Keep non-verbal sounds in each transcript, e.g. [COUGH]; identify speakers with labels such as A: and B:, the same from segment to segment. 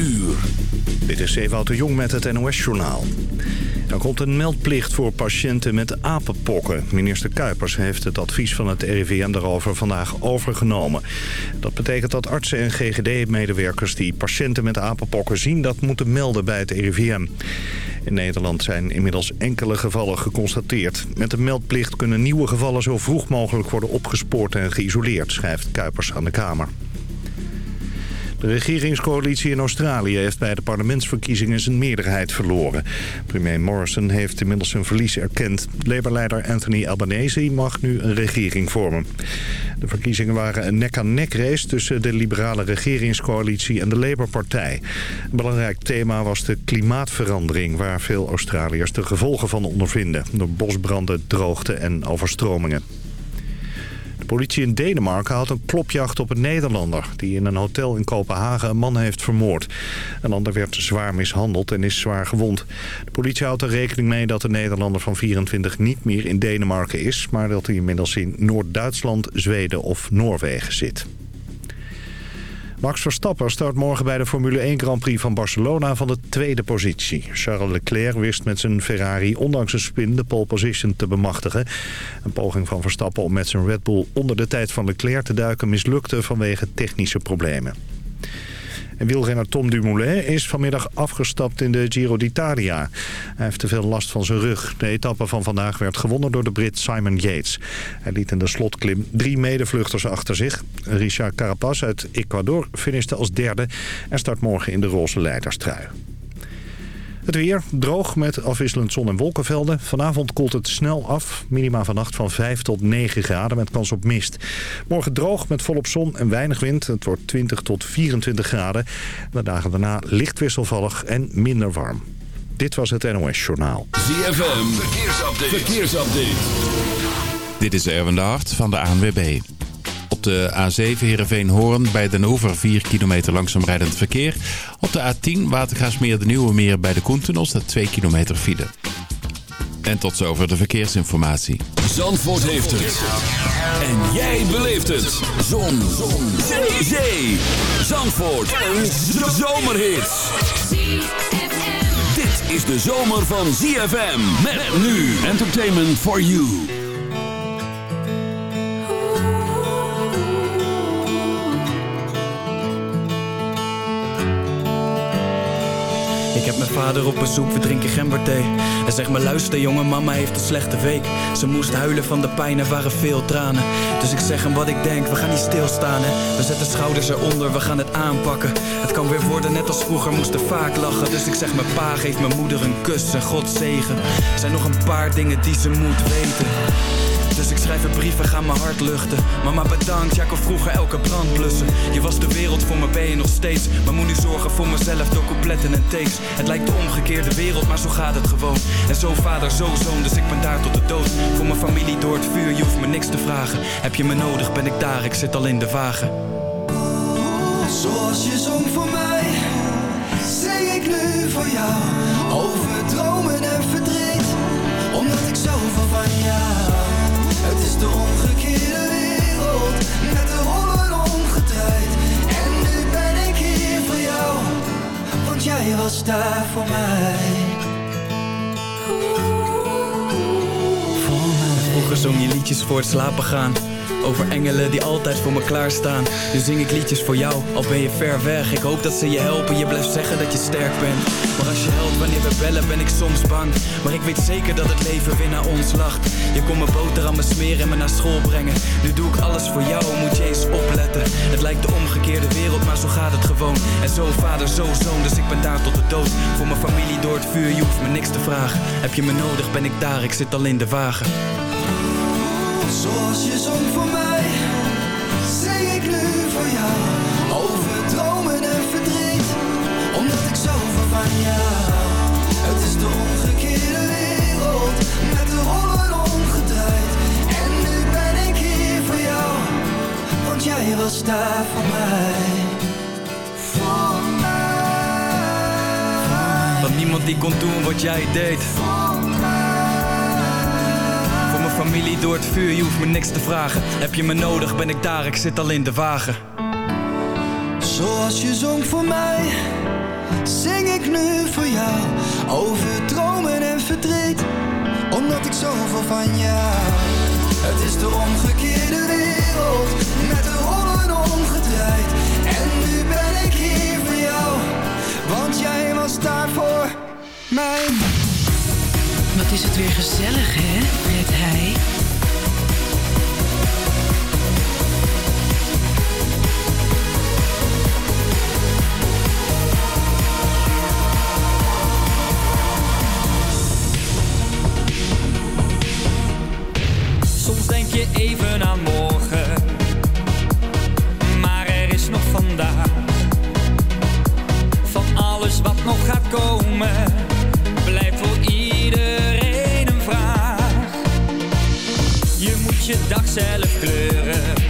A: uur.
B: Dit is de Jong met het NOS-journaal. Er komt een meldplicht voor patiënten met apenpokken. Minister Kuipers heeft het advies van het RIVM daarover vandaag overgenomen. Dat betekent dat artsen en GGD-medewerkers die patiënten met apenpokken zien... dat moeten melden bij het RIVM. In Nederland zijn inmiddels enkele gevallen geconstateerd. Met de meldplicht kunnen nieuwe gevallen zo vroeg mogelijk worden opgespoord en geïsoleerd... schrijft Kuipers aan de Kamer. De regeringscoalitie in Australië heeft bij de parlementsverkiezingen zijn meerderheid verloren. Premier Morrison heeft inmiddels zijn verlies erkend. Labour-leider Anthony Albanese mag nu een regering vormen. De verkiezingen waren een nek-aan-nek race tussen de liberale regeringscoalitie en de Labour-partij. Een belangrijk thema was de klimaatverandering... waar veel Australiërs de gevolgen van ondervinden... door bosbranden, droogte en overstromingen. Politie in Denemarken had een klopjacht op een Nederlander... die in een hotel in Kopenhagen een man heeft vermoord. Een ander werd zwaar mishandeld en is zwaar gewond. De politie houdt er rekening mee dat de Nederlander van 24 niet meer in Denemarken is... maar dat hij inmiddels in Noord-Duitsland, Zweden of Noorwegen zit. Max Verstappen start morgen bij de Formule 1 Grand Prix van Barcelona van de tweede positie. Charles Leclerc wist met zijn Ferrari ondanks een spin de pole position te bemachtigen. Een poging van Verstappen om met zijn Red Bull onder de tijd van Leclerc te duiken mislukte vanwege technische problemen. En wielrenner Tom Dumoulin is vanmiddag afgestapt in de Giro d'Italia. Hij heeft te veel last van zijn rug. De etappe van vandaag werd gewonnen door de Brit Simon Yates. Hij liet in de slotklim drie medevluchters achter zich. Richard Carapaz uit Ecuador finishte als derde en start morgen in de roze leiderstrui. Het weer droog met afwisselend zon- en wolkenvelden. Vanavond koelt het snel af. Minima vannacht van 5 tot 9 graden met kans op mist. Morgen droog met volop zon en weinig wind. Het wordt 20 tot 24 graden. De dagen daarna licht wisselvallig en minder warm. Dit was het NOS Journaal.
A: ZFM, verkeersupdate.
C: Dit is Erwin de van de ANWB. Op de A7 Heerenveen-Hoorn bij Den Oever 4 kilometer langzaam rijdend verkeer. Op de A10 Watergaasmeer de Nieuwe Meer bij de Koentunnel staat 2 kilometer file. En tot zover de verkeersinformatie.
A: Zandvoort heeft het. En jij beleeft het. Zon. Zon. Zee. Zee. Zandvoort. Een zomerhit. Dit is de zomer van ZFM. Met nu Entertainment for You.
D: Mijn vader op bezoek, we drinken gemberthee. Hij zegt me luister jongen, mama heeft een slechte week. Ze moest huilen van de pijn, er waren veel tranen. Dus ik zeg hem wat ik denk, we gaan niet stilstaan hè. We zetten schouders eronder, we gaan het aanpakken. Het kan weer worden net als vroeger, moesten vaak lachen. Dus ik zeg mijn pa, geef mijn moeder een kus en God zegen. Er zijn nog een paar dingen die ze moet weten. Dus ik schrijf een brief en ga mijn hart luchten. Mama bedankt, jij kon vroeger elke brand blussen. Je was de wereld voor me, ben je nog steeds. Maar moet nu zorgen voor mezelf door coupletten en takes. Het lijkt de omgekeerde wereld, maar zo gaat het gewoon. En zo vader, zo zoon, dus ik ben daar tot de dood. Voor mijn familie door het vuur, je hoeft me niks te vragen. Heb je me nodig, ben ik daar, ik zit al in de wagen.
E: Zoals je zong voor mij, zing ik nu voor jou. Over dromen en verdriet, omdat ik zoveel van jou. De omgekeerde wereld, met de rollen omgedraaid. En nu ben ik hier voor jou, want jij was daar voor mij. Voor mij.
D: Vroeger zong je liedjes voor het slapen gaan. Over engelen die altijd voor me klaarstaan. Nu zing ik liedjes voor jou, al ben je ver weg. Ik hoop dat ze je helpen, je blijft zeggen dat je sterk bent. Maar als je helpt wanneer we bellen, ben ik soms bang. Maar ik weet zeker dat het leven weer naar ons lacht. Je kon mijn boter aan me smeren en me naar school brengen. Nu doe ik alles voor jou, moet je eens opletten. Het lijkt de omgekeerde wereld, maar zo gaat het gewoon. En zo vader, zo zoon, dus ik ben daar tot de dood. Voor mijn familie door het vuur, je hoeft me niks te vragen. Heb je me nodig, ben ik daar, ik zit al in de wagen.
E: Zoals je zong voor mij, zing ik nu voor jou. Over dromen en verdriet, omdat ik zoveel van jou. Het is de omgekeerde wereld, met de rollen omgedraaid. En nu ben ik hier voor jou, want jij was daar voor mij. Voor mij.
D: Want niemand die kon doen wat jij deed. Familie door het vuur, je hoeft me niks te vragen. Heb je me nodig, ben ik daar, ik zit al in de wagen.
E: Zoals je zong voor mij, zing ik nu voor jou over dromen en verdriet, omdat ik zoveel van jou. Het is de omgekeerde wereld, met de rollen omgedraaid. En nu ben ik hier voor jou, want jij was daar voor mij.
F: Wat is het weer gezellig, hè, Fred Heij?
G: Soms denk je even aan morgen, maar er is nog vandaag. Van alles wat nog gaat komen, Je dag zelf kleuren,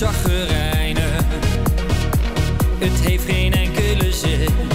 G: chagrijnen. Het heeft geen enkele zin.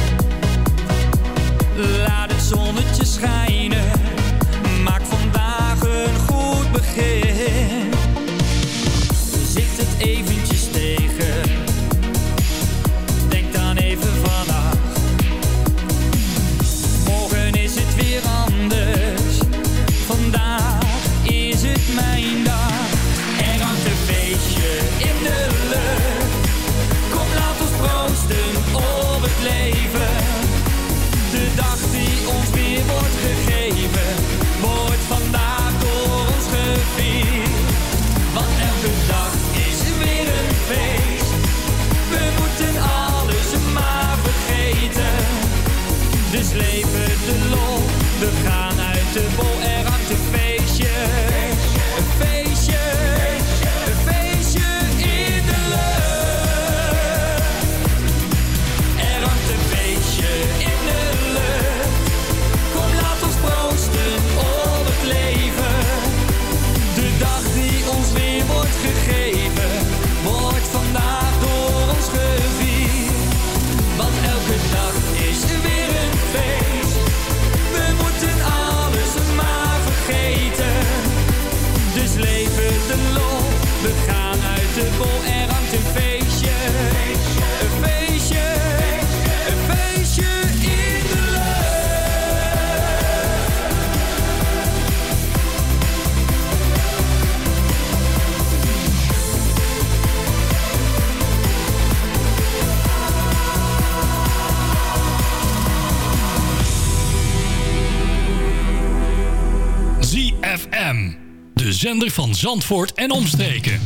H: Zandvoort en omstreken.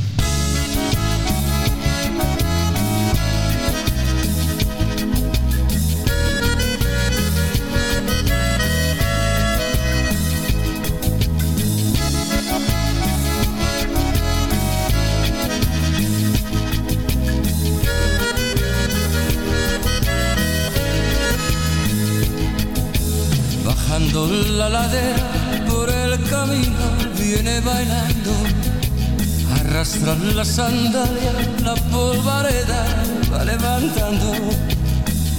I: La ladera camino viene bailando. Arrastra la sandalia, la polvareda va levantando.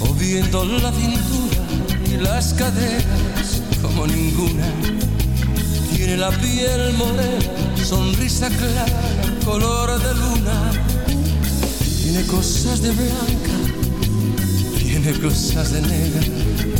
I: Moviendo la cintura y las caderas como ninguna. Tiene la piel morena, sonrisa clara, color de luna. Tiene cosas de blanca, tiene cosas de negra.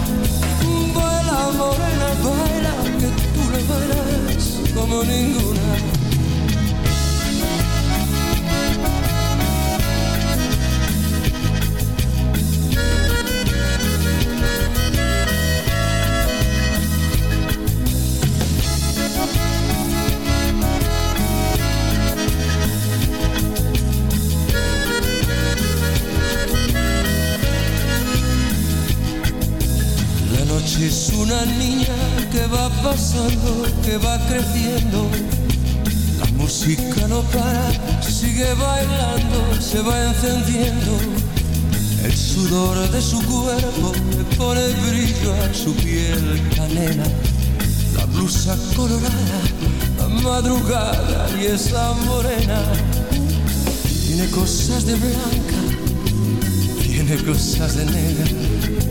I: Baila que tú lo bailas como ninguna. Una niña que va pasando, que va creciendo. La música no para, sigue bailando, se va encendiendo. El sudor de su cuerpo le pone brillo a su piel canela. La blusa colorada, la madrugada y esa morena. Tiene cosas de blanca, tiene cosas de negra.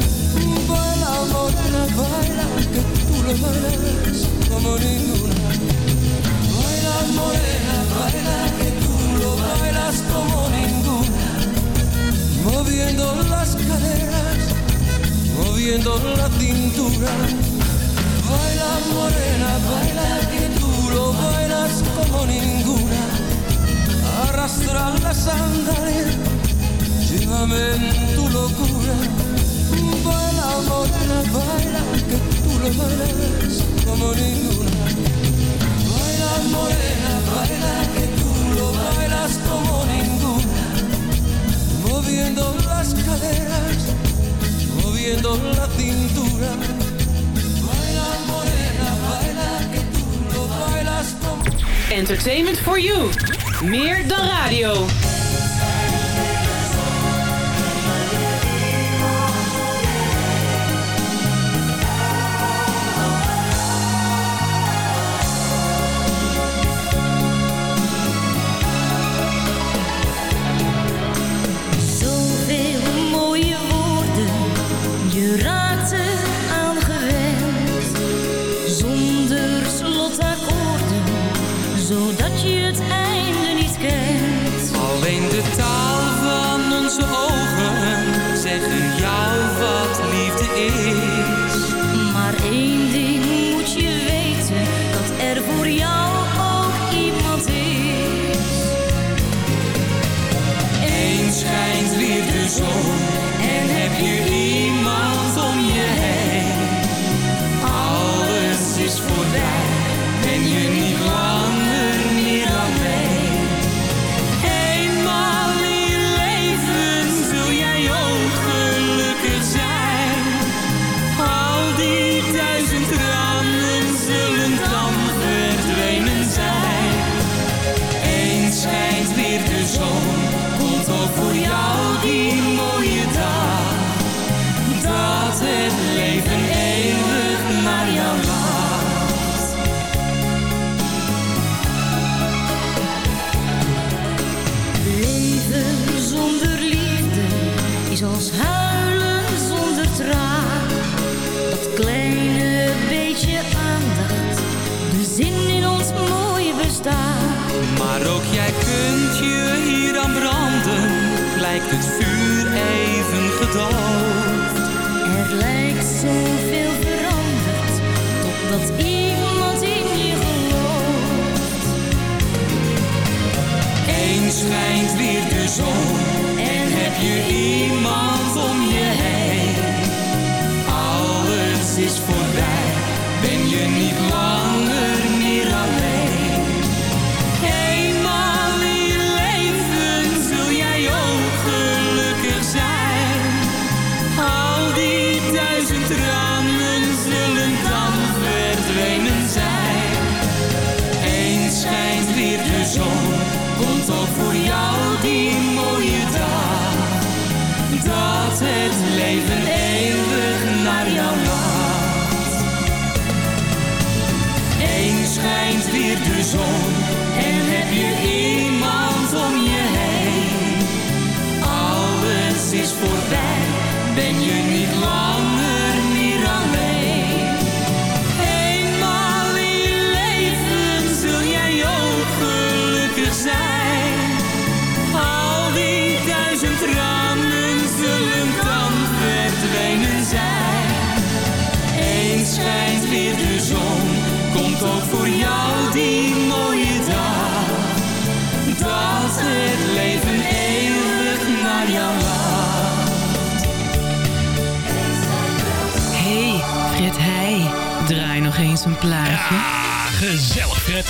I: Baila, morena, baila, que tú lo bailas como ninguna. Baila, morena, baila, que tú lo bailas como ninguna. Moviendo las caderas, moviendo la cintura. Baila, morena, baila, que tú lo bailas como ninguna. Arrastra la sandalia, llévame en tu locura. Baila, morena, baila, que tú lo bailas como ninguna. Baila, morena, baila, que tú lo bailas como ninguna. Moviendo las caderas, moviendo la cintura. Baila, morena, baila, que tú lo bailas como
F: Entertainment for you. Meer dan radio.
J: Zodat je het einde
G: lijkt het vuur even gedoofd.
J: Er lijkt zoveel veranderd, totdat iemand in je gelooft.
G: Eens schijnt weer de zon en heb je iemand
F: nog eens een plaatje.
H: Ah, gezellig, Fred.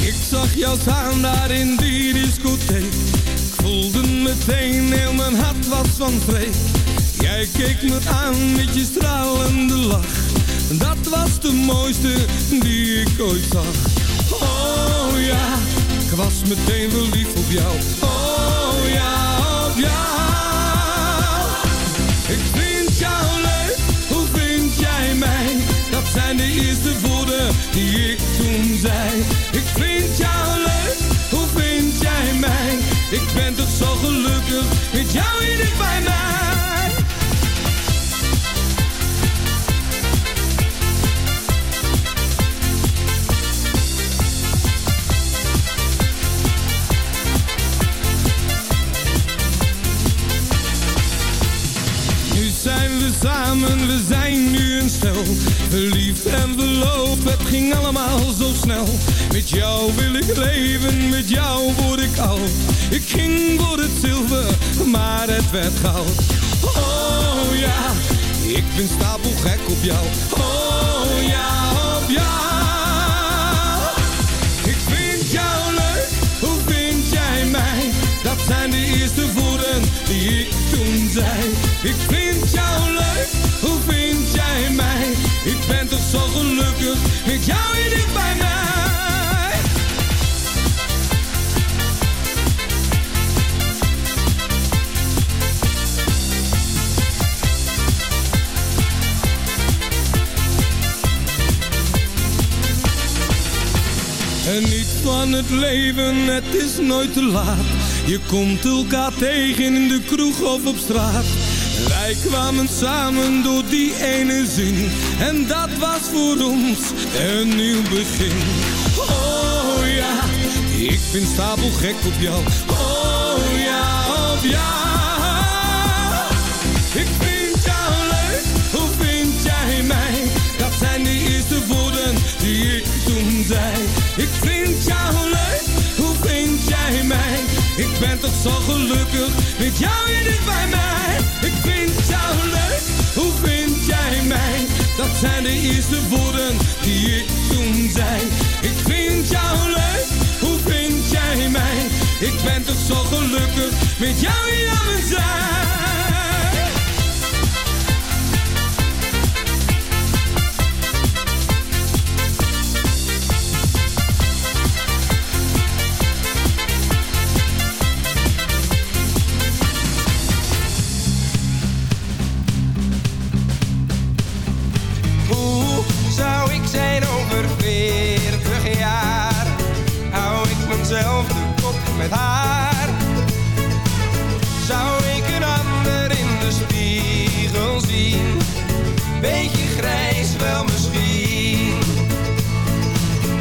K: Ik zag jou staan daar in die discotheek. Ik voelde meteen heel mijn hart was van vrees. Jij keek me aan met je stralende lach. Dat was de mooiste die ik ooit zag. Oh ja, ik was meteen verliefd op jou. Oh ja, op jou. Ik vind jou leuk, hoe vind jij mij? Dat zijn de eerste woorden die ik toen zei. Verliefd en verloofd, het ging allemaal zo snel. Met jou wil ik leven, met jou word ik oud. Ik ging voor het zilver, maar het werd goud. Oh ja, ik ben stapelgek op jou. Oh ja, op jou. Dat zijn de eerste woorden die ik toen zei. Ik vind jou leuk, Ik ben toch zo gelukkig met jou hier dicht bij mij. En niet van het leven, het is nooit te laat. Je komt elkaar tegen in de kroeg of op straat. Wij kwamen samen door die ene zin. En dat was voor ons een nieuw begin. Oh ja, ik ben stapelgek op jou. Oh ja, op jou. Ik vind jou leuk, hoe vind jij mij? Dat zijn de eerste woorden die ik toen zei. Ik vind jou leuk, hoe vind jij mij? Ik ben toch zo gelukkig met jou hier dicht bij mij. Jou leuk, hoe vind jij mij? Dat zijn de eerste woorden die ik toen zei. Ik vind jou leuk, hoe vind jij mij? Ik ben toch zo gelukkig met jou aan mijn zij.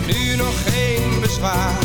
L: Nu nog geen bezwaar,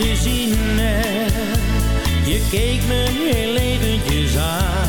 M: gezien heb. Je keek me heel eventjes aan.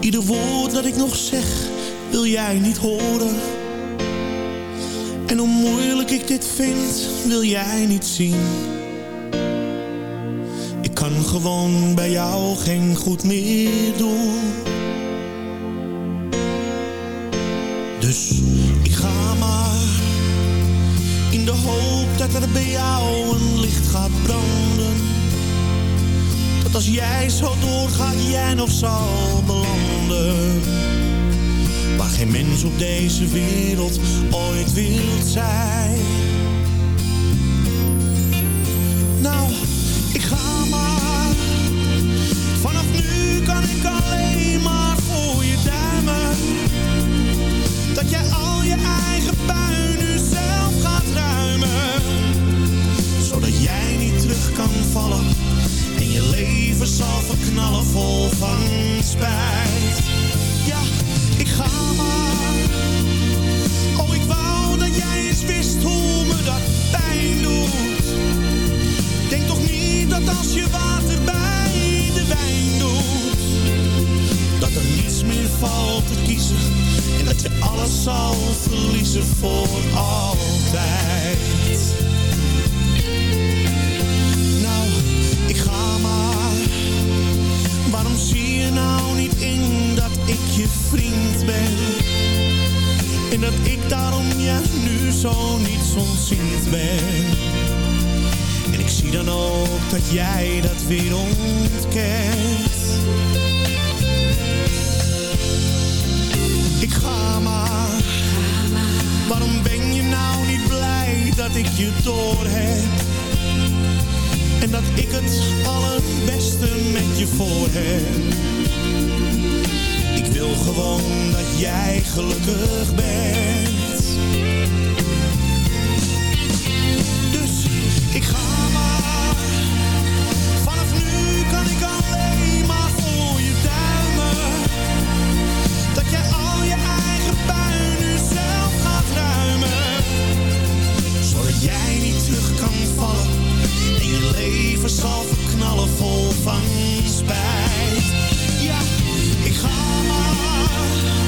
N: Ieder woord dat ik nog zeg, wil jij niet horen. En hoe moeilijk ik dit vind, wil jij niet zien. Ik kan gewoon bij jou geen goed meer doen. Dus ik ga maar, in de hoop dat er bij jou een licht gaat branden want als jij zo doorgaat, jij nog zal belanden. Waar geen mens op deze wereld ooit wilt zijn. Nou, ik ga maar. Vanaf nu kan ik alleen maar voor je duimen. Dat jij al je eigen puin nu zelf gaat ruimen. Zodat jij niet terug kan vallen je leven zal verknallen vol van spijt. Ja, ik ga maar. Oh, ik wou dat jij eens wist hoe me dat pijn doet. Denk toch niet dat als je water bij de wijn doet, dat er niets meer valt te kiezen en dat je alles zal verliezen voor altijd. Nou, ik ga zie je nou niet in dat ik je vriend ben? En dat ik daarom je nu zo niet ontziend ben. En ik zie dan ook dat jij dat weer ontkent. Ik ga maar. Waarom ben je nou niet blij dat ik je door heb? En dat ik het allerbeste met je voor heb. Ik wil gewoon dat jij gelukkig bent. Dus ik ga maar. Leven zal verknallen vol van spijt. Ja, ik ga maar.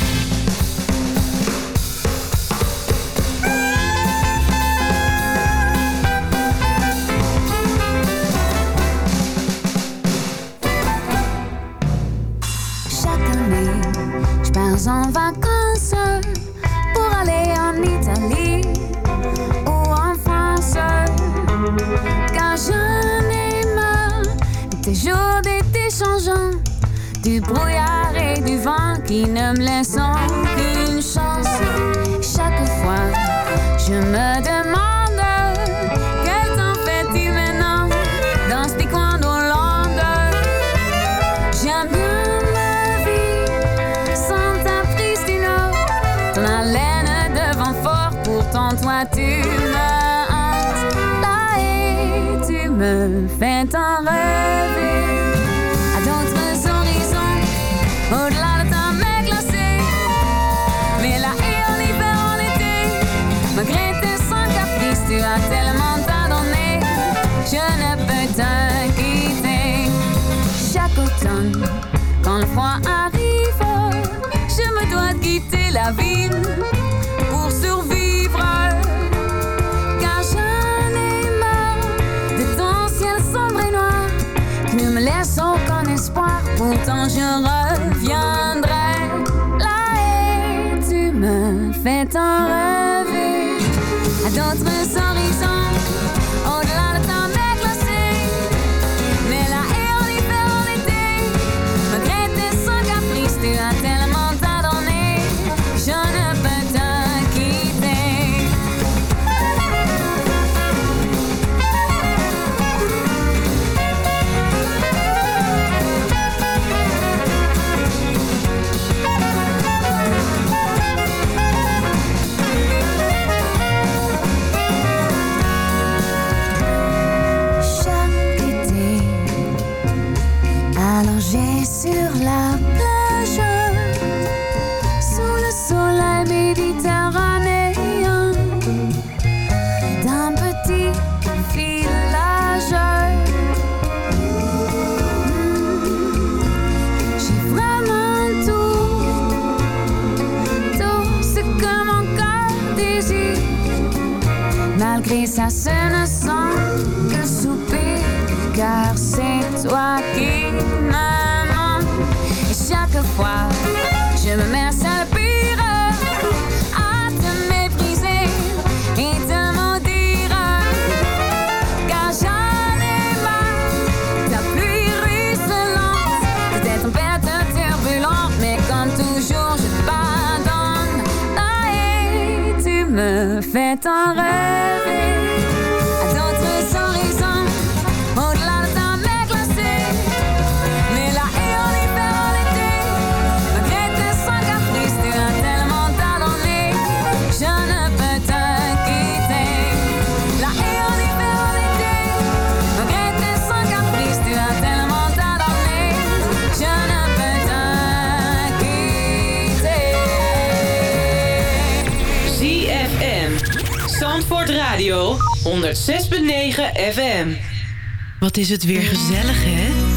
O: Du vent Wien. sense 106.9 FM. Wat is het weer gezellig, hè?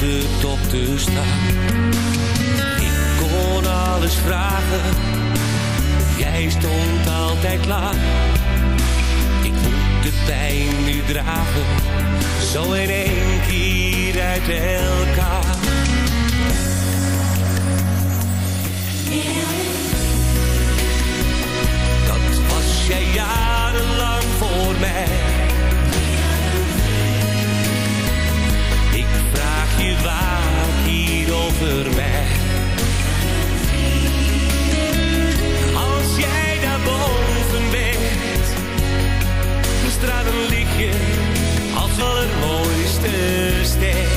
G: de top te staan. Ik kon alles vragen, jij stond altijd klaar. Ik moet de pijn nu dragen, zo in één keer uit elkaar. Dat was jij jarenlang voor mij. over mij. Als jij daar boven bent, de straten liggen als allermooiste ster.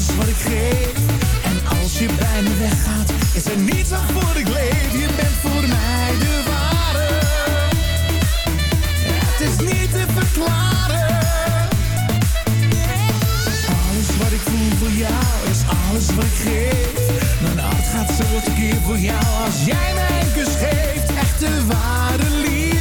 N: Alles wat ik geef. En als je bij me weggaat, is er niets waarvoor ik leef. Je bent voor mij de ware. Het is niet te verklaren. Alles wat ik voel voor jou is alles wat ik geef. Mijn hart gaat zo tekeer voor jou als jij mij een kus geeft. Echte ware liefde.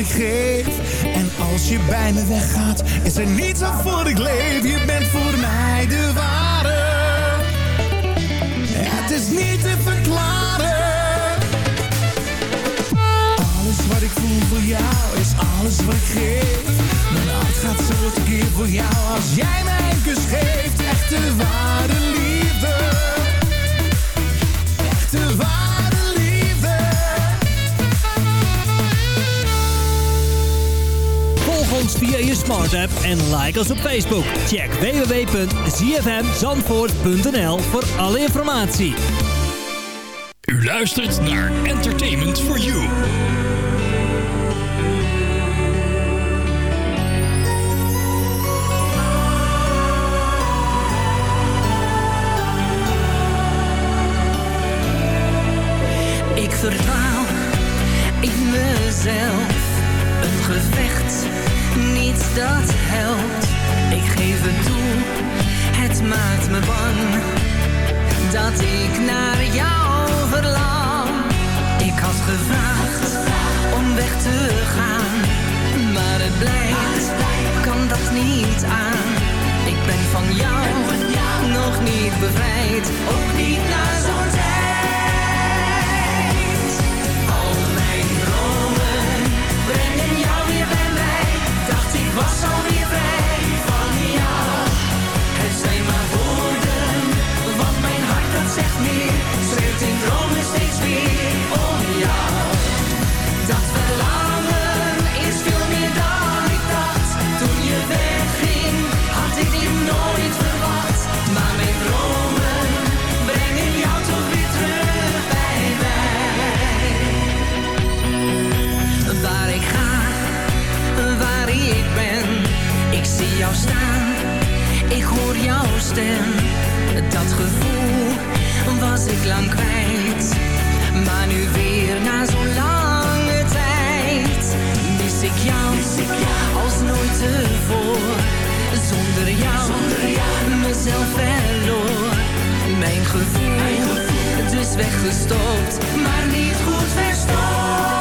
N: En als je bij me weggaat, is er niets waarvoor ik leef. Je bent voor mij de ware. Het is niet te verklaren. Alles wat ik voel voor jou is alles wat ik geef. Mijn hart gaat zo tekeer voor jou als jij mij een kus geeft. Echte ware liefde. Echte ware
P: via je smart app en like ons op Facebook. Check www.zfmzandvoort.nl voor alle informatie.
H: U luistert naar Entertainment for You.
Q: Dat helpt. Ik geef het toe, het maakt me bang. Dat ik naar jou verlang. Ik had gevraagd om weg te gaan. Maar het blijkt, kan dat niet aan. Ik ben van jou, nog niet bevrijd. Ook niet na zo'n was alweer vrij jouw stem. Dat gevoel was ik lang kwijt, maar nu weer na zo'n lange tijd mis ik jou als nooit tevoren. Zonder jou, mezelf verloor. Mijn gevoel, dus weggestopt, maar niet goed verstopt.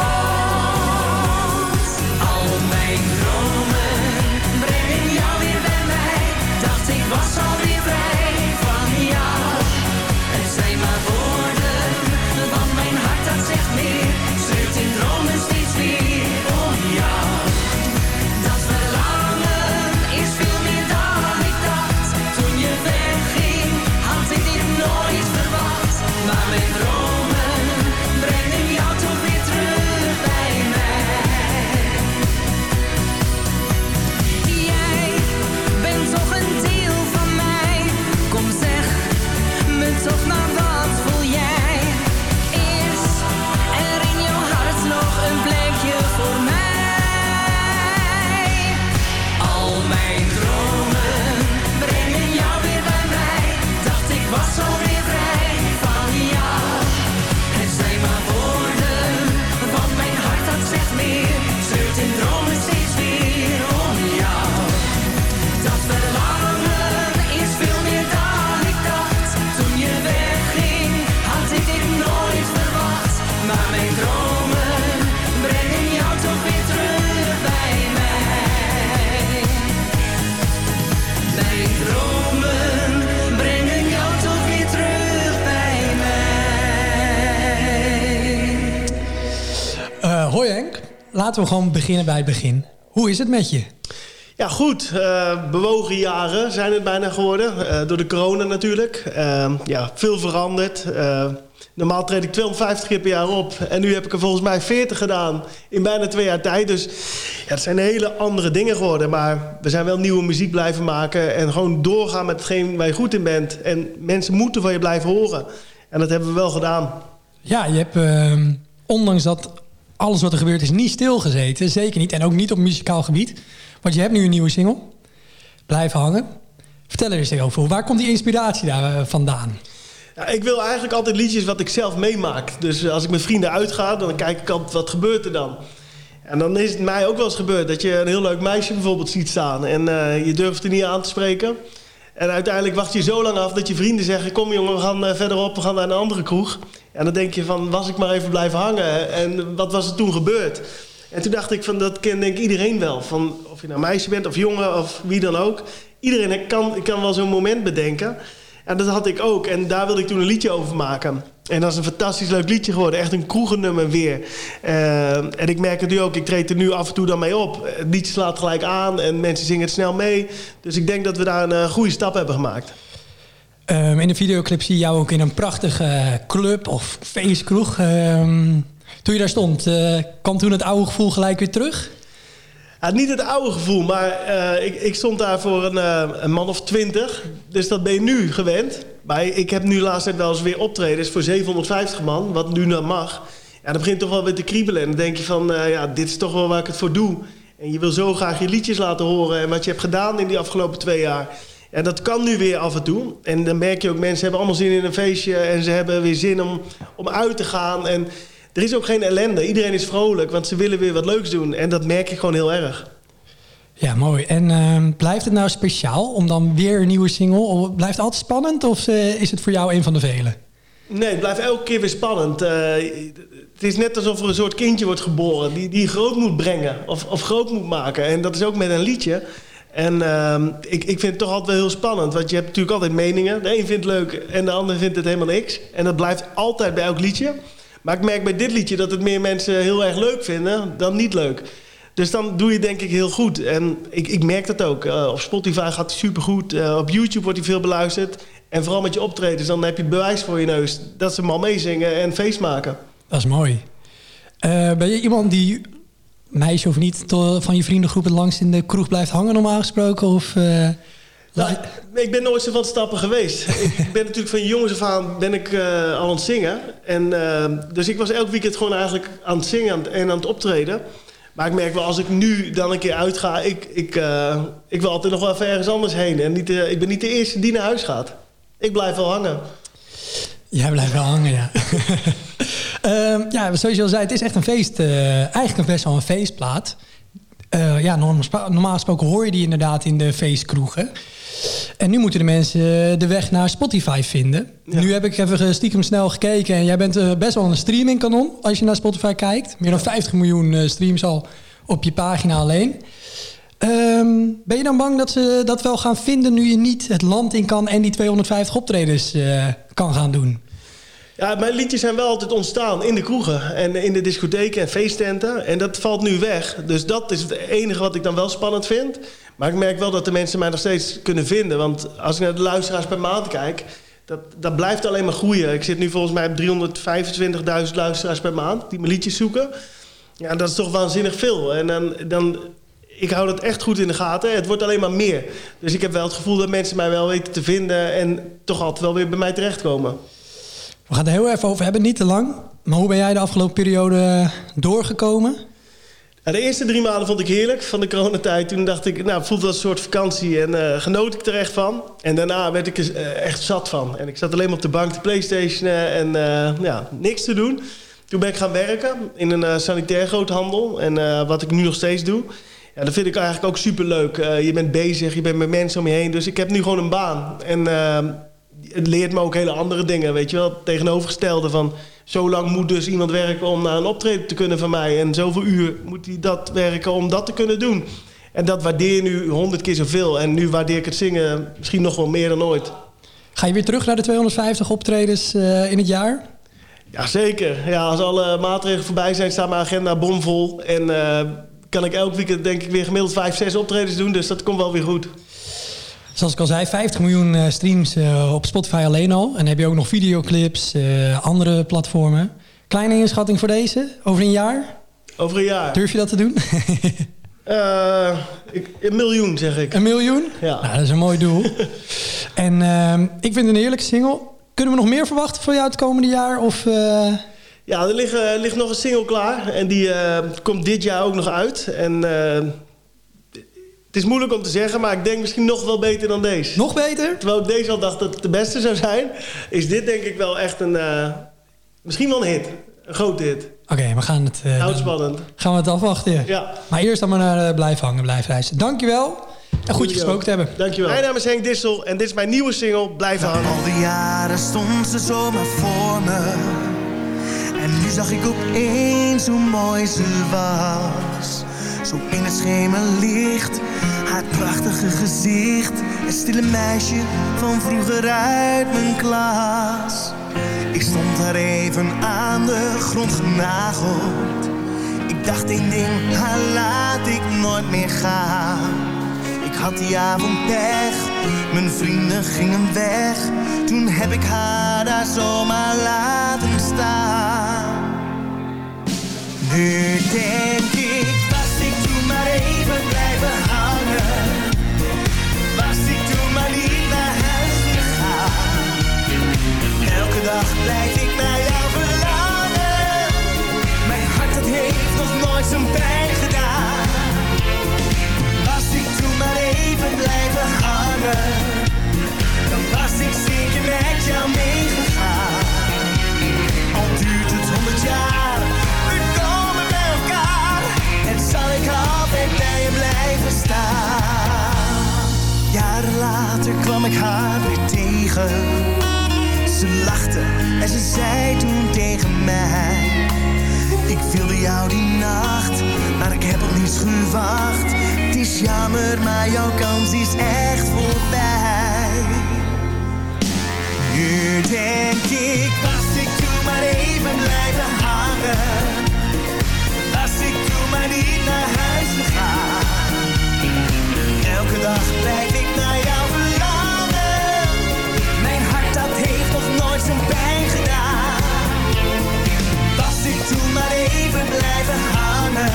R: Laten we gewoon beginnen bij het begin. Hoe is het met je?
S: Ja, goed. Eh, bewogen jaren zijn het bijna geworden. Eh, door de corona natuurlijk. Eh, ja, veel veranderd. Eh, normaal treed ik 250 keer per jaar op. En nu heb ik er volgens mij 40 gedaan in bijna twee jaar tijd. Dus ja, het zijn hele andere dingen geworden. Maar we zijn wel nieuwe muziek blijven maken. En gewoon doorgaan met hetgeen waar je goed in bent. En mensen moeten van je blijven horen. En dat hebben we wel gedaan.
R: Ja, je hebt, ehm, ondanks dat alles wat er gebeurd is, niet stilgezeten. Zeker niet. En ook niet op muzikaal gebied. Want je hebt nu een nieuwe single. Blijven hangen. Vertel er eens over. Waar komt die inspiratie daar eh, vandaan?
S: Ik wil eigenlijk altijd liedjes wat ik zelf meemaak. Dus als ik met vrienden uitga, dan kijk ik altijd wat gebeurt er dan. En dan is het mij ook wel eens gebeurd dat je een heel leuk meisje bijvoorbeeld ziet staan. En eh, je durft er niet aan te spreken. En uiteindelijk wacht je zo lang af dat je vrienden zeggen... kom jongen, we gaan eh, verderop, we gaan naar een andere kroeg. En dan denk je van, was ik maar even blijven hangen. En wat was er toen gebeurd? En toen dacht ik van, dat kent denk ik iedereen wel. Van, of je nou meisje bent of jongen of wie dan ook. Iedereen kan, kan wel zo'n moment bedenken. En dat had ik ook. En daar wilde ik toen een liedje over maken. En dat is een fantastisch leuk liedje geworden. Echt een kroegennummer weer. Eh, en ik merk het nu ook. Ik treed er nu af en toe dan mee op. Het liedje slaat gelijk aan. En mensen zingen het snel mee. Dus ik denk dat we daar een eh, goede stap hebben gemaakt.
R: Ehm, in de videoclip zie je jou ook in een prachtige club of feestkroeg. Ehm, toen je daar stond, eh, kwam toen het oude gevoel gelijk weer terug?
S: Niet het oude gevoel, maar eh, ik, ik stond daar voor een, eh, een man of twintig. Dus dat ben je nu gewend. Maar ik heb nu laatst wel eens weer optredens voor 750 man, wat nu dan mag. Ja, dan begint toch wel weer te kriebelen. En dan denk je van, ja, dit is toch wel waar ik het voor doe. En je wil zo graag je liedjes laten horen en wat je hebt gedaan in die afgelopen twee jaar. En dat kan nu weer af en toe. En dan merk je ook, mensen hebben allemaal zin in een feestje... en ze hebben weer zin om, om uit te gaan. En er is ook geen ellende. Iedereen is vrolijk, want ze willen weer wat leuks doen. En dat merk je gewoon heel erg.
R: Ja, mooi. En ehm, blijft het nou speciaal om dan weer een nieuwe single? Of blijft het altijd spannend of eh, is het voor jou een van de vele?
S: Nee, het blijft elke keer weer spannend. Eh, het is net alsof er een soort kindje wordt geboren... die, die groot moet brengen of, of groot moet maken. En dat is ook met een liedje... En ehm, ik, ik vind het toch altijd wel heel spannend. Want je hebt natuurlijk altijd meningen. De een vindt het leuk en de ander vindt het helemaal niks. En dat blijft altijd bij elk liedje. Maar ik merk bij dit liedje dat het meer mensen heel erg leuk vinden dan niet leuk. Dus dan doe je denk ik heel goed. En ik, ik merk dat ook. Eh, op Spotify gaat hij supergoed. Uh, op YouTube wordt hij veel beluisterd. En vooral met je optredens, dan heb je bewijs voor je neus... dat ze hem al meezingen en feest maken.
R: Dat is mooi. Eh, ben je iemand die, meisje of niet, van je vriendengroep het langst in de kroeg blijft hangen normaal gesproken? Of, eh,
S: Nou, ik ben nooit zo van stappen geweest. [LAUGHS] ik ben natuurlijk van jongens af aan ben ik, eh, al aan het zingen. En, eh, dus ik was elk weekend gewoon eigenlijk aan het zingen en aan het optreden. Maar ik merk wel, als ik nu dan een keer uitga... ik, ik, ik wil altijd nog wel even ergens anders heen. En niet, ik ben niet de eerste die naar huis gaat. Ik blijf wel hangen.
R: Jij blijft wel hangen, ja. [LAUGHS] Ehm, ja, zoals je al zei, het is echt een feest. eh, eigenlijk best wel een feestplaat. Eh, ja, normaal, gesproken hoor je die inderdaad in de feestkroegen. En nu moeten de mensen de weg naar Spotify vinden. Nu heb ik even stiekem snel gekeken. En jij bent eh, best wel een streamingkanon als je naar Spotify kijkt. Meer dan 50 miljoen eh, streams al op je pagina alleen. Ehm, ben je dan bang dat ze dat wel gaan vinden nu je niet het land in kan en die 250 optredens eh, kan gaan doen?
S: Ja, mijn liedjes zijn wel altijd ontstaan in de kroegen en in de discotheken en feesttenten. En dat valt nu weg. Dus dat is het enige wat ik dan wel spannend vind. Maar ik merk wel dat de mensen mij nog steeds kunnen vinden. Want als ik naar de luisteraars per maand kijk, dat, dat blijft alleen maar groeien. Ik zit nu volgens mij op 325.000 luisteraars per maand die mijn liedjes zoeken. Ja, dat is toch waanzinnig veel. En dan, dan, ik hou dat echt goed in de gaten. Het wordt alleen maar meer. Dus ik heb wel het gevoel dat mensen mij wel weten te vinden... en toch altijd wel weer bij mij terechtkomen.
R: We gaan het heel even over hebben, niet te lang. Maar hoe ben jij de afgelopen periode eh, doorgekomen?
S: Ja, de eerste drie maanden vond ik heerlijk van de coronatijd. Toen dacht ik, nou, het voelde als een soort vakantie en eh, genoot ik er echt van. En daarna werd ik er eh, echt zat van. En ik zat alleen maar op de bank te playstationen en ja, niks te doen. Toen ben ik gaan werken in een sanitair groothandel. En wat ik nu nog steeds doe. Ja, dat vind ik eigenlijk ook superleuk. Je bent bezig, je bent met mensen om je heen. Dus ik heb nu gewoon een baan. En het leert me ook hele andere dingen, weet je wel. Tegenovergestelde van... zo lang moet dus iemand werken om naar een optreden te kunnen van mij. En zoveel uur moet hij dat werken om dat te kunnen doen. En dat waardeer je nu honderd keer zoveel. En nu waardeer ik het zingen misschien nog wel meer dan ooit.
R: Ga je weer terug naar de 250 optredens eh, in het jaar?
S: Ja, zeker. Ja, als alle maatregelen voorbij zijn, staat mijn agenda bomvol. En eh, kan ik elk weekend denk ik weer gemiddeld 5, 6 optredens doen. Dus dat komt wel weer goed.
R: Zoals ik al zei, 50 miljoen eh, streams eh, op Spotify alleen al. En dan heb je ook nog videoclips, eh, andere platformen. Kleine inschatting voor deze, over een jaar?
S: Over een jaar.
R: Durf je dat te doen? [LAUGHS]
S: Ik, een miljoen, zeg ik.
R: Een miljoen?
S: Ja.
R: Nou, dat is een mooi doel. [LAUGHS] en ehm, ik vind het een heerlijke single. Kunnen we nog meer verwachten van jou het komende jaar? Of,
S: Ja, er ligt, ligt nog een single klaar. En die komt dit jaar ook nog uit. En het is moeilijk om te zeggen, maar ik denk misschien nog wel beter dan deze.
R: Nog beter?
S: Terwijl ik deze al dacht dat het de beste zou zijn, is dit denk ik wel echt een... eh, misschien wel een hit. Een grote hit.
R: Oké, we gaan het, eh,
S: Houdt spannend.
R: gaan we het afwachten.
S: Ja.
R: Maar eerst dan maar naar uh, Blijf Hangen, Blijf Reizen. Dankjewel en goed je gesproken te hebben.
S: Dankjewel. Mijn naam is Henk Dissel en dit is mijn nieuwe single, Blijf hangen.
N: Al die jaren stond ze zomaar voor me. En nu zag ik opeens hoe mooi ze was. Zo in het schemerlicht, haar prachtige gezicht. Het stille meisje van vroeger uit mijn klas. Ik stond daar even aan de grond genageld. Ik dacht één ding, haar laat ik nooit meer gaan. Ik had die avond pech, mijn vrienden gingen weg. Toen heb ik haar daar zomaar laten staan. Nu denk ik, Elke dag blijf ik naar jou verlangen. Mijn hart dat heeft nog nooit zijn pijn gedaan. Was ik toen maar even blijven hangen, dan was ik zeker met jou meegegaan. Al duurt het honderd jaar, we komen bij elkaar. En zal ik altijd bij je blijven staan. Jaren later kwam ik haar weer tegen. Ze lachte en ze zei toen tegen mij. Ik wilde jou die nacht, maar ik heb op niets gewacht. Het is jammer, maar jouw kans is echt voorbij. Nu denk ik, was ik toen maar even blijven hangen. Was ik toen maar niet naar huis gegaan. Elke dag blijf ik naar jou verlangen. Zijn pijn gedaan. Was ik toen maar even blijven hangen,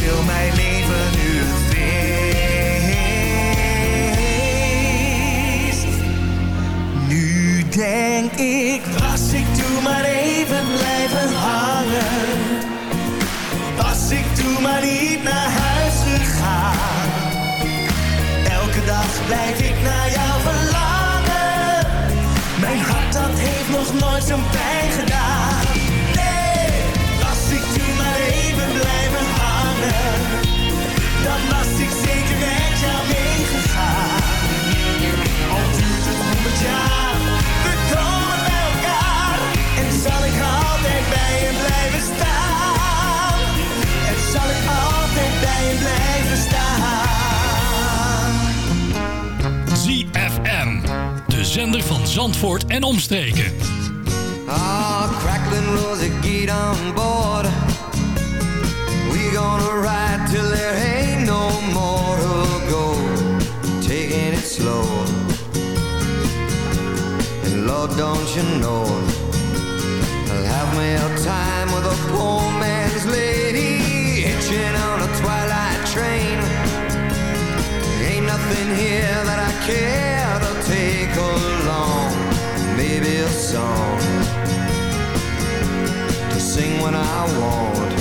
N: heel mijn leven nu een feest. Nu denk ik, was ik toen maar even blijven hangen. Was ik toen maar niet naar huis gegaan. Elke dag blijf ik naar jou verlangen. Mijn hart dat heeft nog nooit zo'n pijn gedaan.
H: Zender van Zandvoort en omstreken.
T: Ah, crackling rosy, get on board. We gonna ride till there ain't no more to go. Taking it slow. And Lord, don't you know, I'll have me a time with a poor man's lady. Hitching on a twilight train. Ain't nothing here that I care take along. Maybe a song to sing when I want.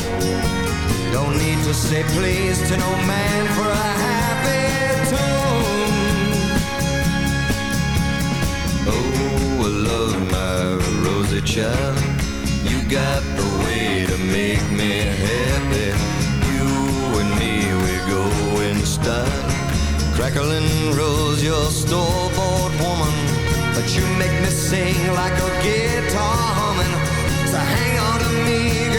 T: Don't need to say please to no man for a happy tune. Oh, I love my Rosie child. You got the way to make me happy. You and me, we go in style. Crackling rose, your store-bought woman. But you make me sing like a guitar humming. So hang on to me, girl,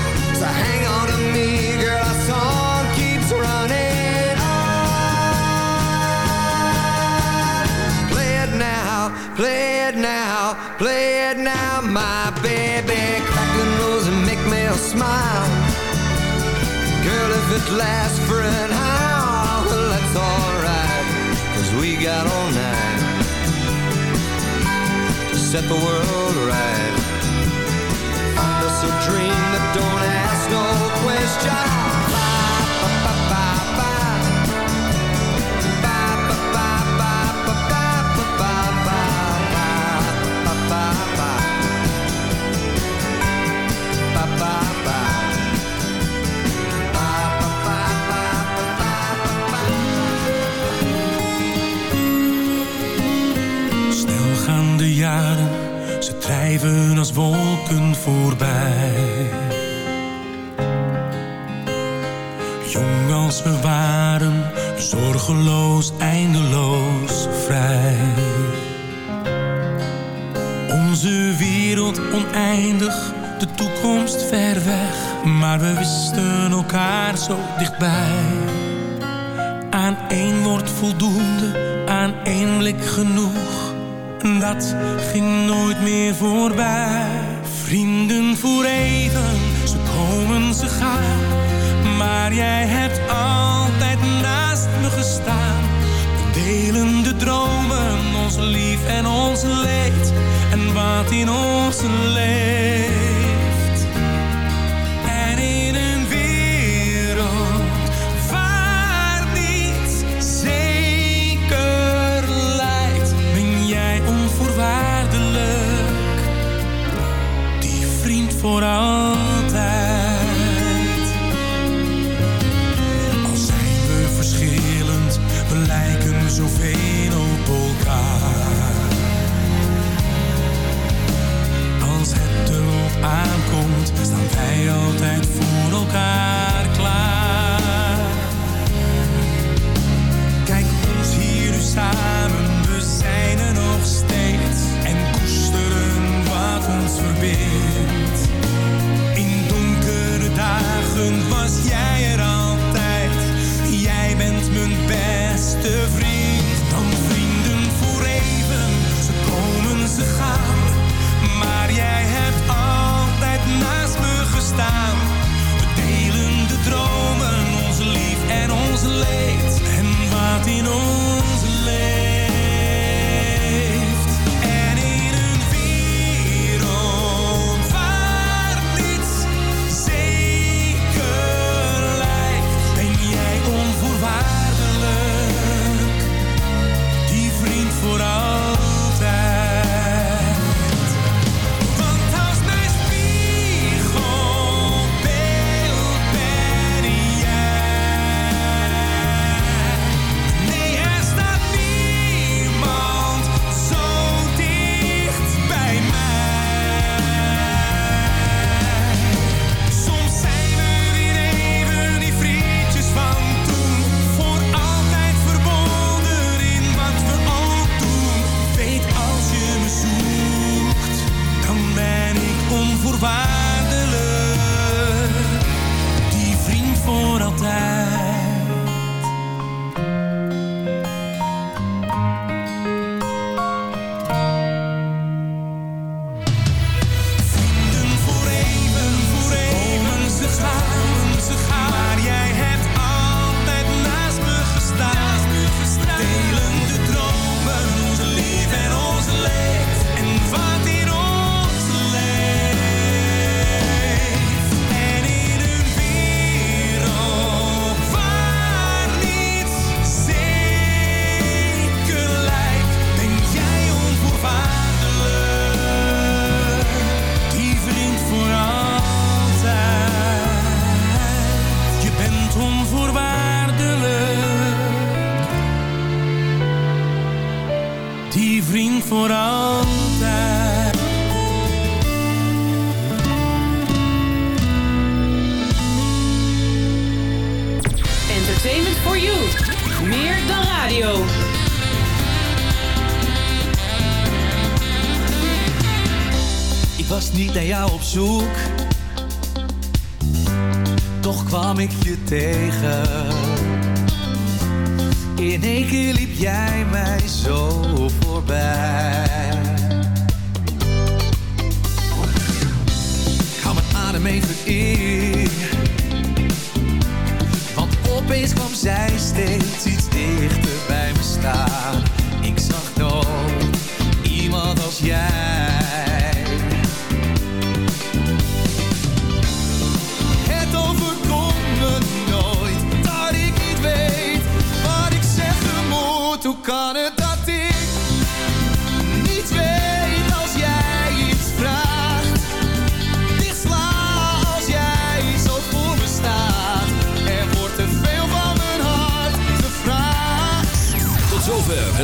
T: So hang on to me, girl, our song keeps running on. Play it now, play it now, play it now, my baby. Crackling rose and make me a smile. Girl, if it lasts for an hour, well, that's alright. Cause we got all night to set the world right.
K: Jong als we waren, zorgeloos, eindeloos vrij. Onze wereld oneindig, de toekomst ver weg. Maar we wisten elkaar zo dichtbij. Aan één woord voldoende, aan één blik genoeg. Dat ging nooit meer voorbij. Samen, we zijn er nog steeds. En koesteren wat ons verbindt. In donkere dagen was jij er altijd. Jij bent mijn beste vriend. Dan vrienden voor even, ze komen, ze gaan. Maar jij hebt altijd naast me gestaan. We delen de dromen, ons lief en ons leed. En wat in ons
U: toch kwam ik je tegen. In één keer liep jij mij zo voorbij. Ik hou mijn adem even in, want opeens kwam zij steeds iets dichter bij me staan.